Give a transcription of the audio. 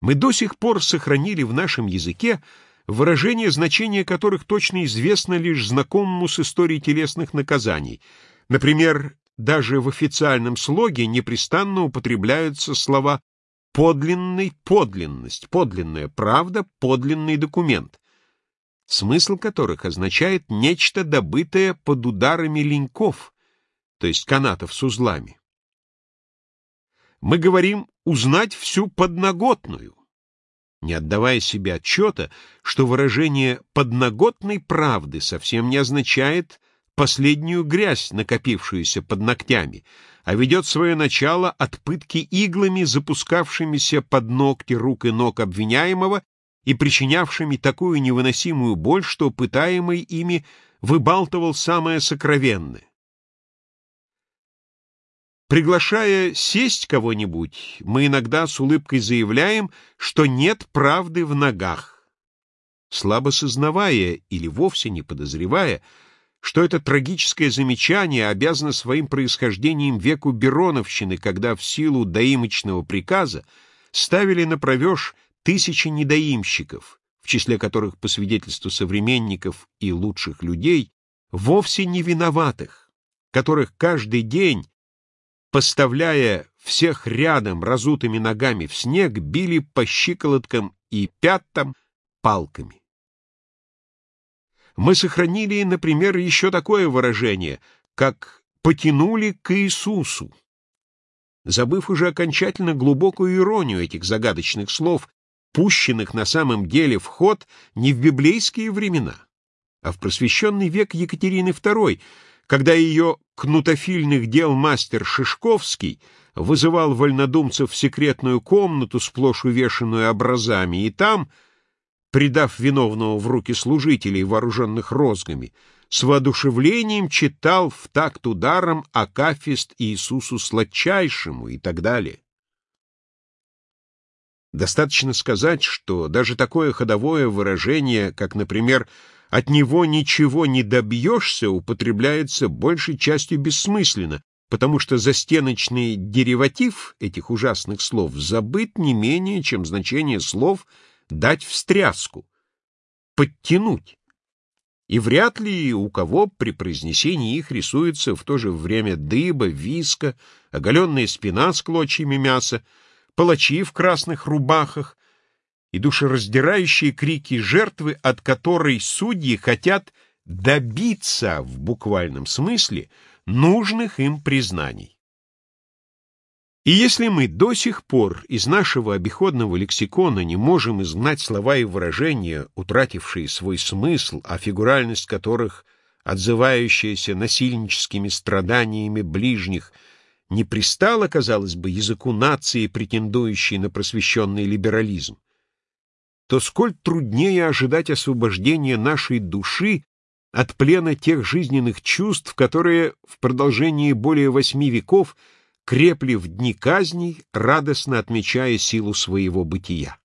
Мы до сих пор сохранили в нашем языке выражения, значения которых точно известно лишь знакомому с историей телесных наказаний. Например, даже в официальном слоге непрестанно употребляются слова «подлинный», «подлинность», «подлинная правда», «подлинный документ», смысл которых означает нечто добытое под ударами леньков, то есть канатов с узлами. Мы говорим «узнать всю подноготную», не отдавая себе отчета, что выражение «подноготной правды» совсем не означает последнюю грязь, накопившуюся под ногтями, а ведет свое начало от пытки иглами, запускавшимися под ногти рук и ног обвиняемого и причинявшими такую невыносимую боль, что пытаемый ими выбалтывал самое сокровенное. Приглашая сесть кого-нибудь, мы иногда с улыбкой заявляем, что нет правды в ногах, слабо сознавая или вовсе не подозревая, что это трагическое замечание обязано своим происхождением веку Бероновщины, когда в силу доимочного приказа ставили на провеж тысячи недоимщиков, в числе которых, по свидетельству современников и лучших людей, вовсе не виноватых, которых каждый день поставляя всех рядом разутыми ногами в снег, били по щиколоткам и пятам палками. Мы сохранили, например, еще такое выражение, как «потянули к Иисусу», забыв уже окончательно глубокую иронию этих загадочных слов, пущенных на самом деле в ход не в библейские времена, а в просвещенный век Екатерины II, когда ее кнутофильных дел мастер Шишковский вызывал вольнодумцев в секретную комнату, сплошь увешанную образами, и там, предав виновного в руки служителей, вооруженных розгами, с воодушевлением читал в такт ударом Акафист Иисусу Сладчайшему и так далее. Достаточно сказать, что даже такое ходовое выражение, как, например, от него ничего не добьешься, употребляется большей частью бессмысленно, потому что застеночный дериватив этих ужасных слов забыт не менее, чем значение слов «дать встряску», «подтянуть». И вряд ли у кого при произнесении их рисуется в то же время дыба, виска, оголенная спина с клочьями мяса, палачи в красных рубахах, и душераздирающие крики жертвы, от которой судьи хотят добиться, в буквальном смысле, нужных им признаний. И если мы до сих пор из нашего обиходного лексикона не можем изгнать слова и выражения, утратившие свой смысл, а фигуральность которых, отзывающаяся насильническими страданиями ближних, не пристала, казалось бы, языку нации, претендующей на просвещенный либерализм, то сколь труднее ожидать освобождения нашей души от плена тех жизненных чувств, которые в продолжении более восьми веков крепли в дни казней, радостно отмечая силу своего бытия.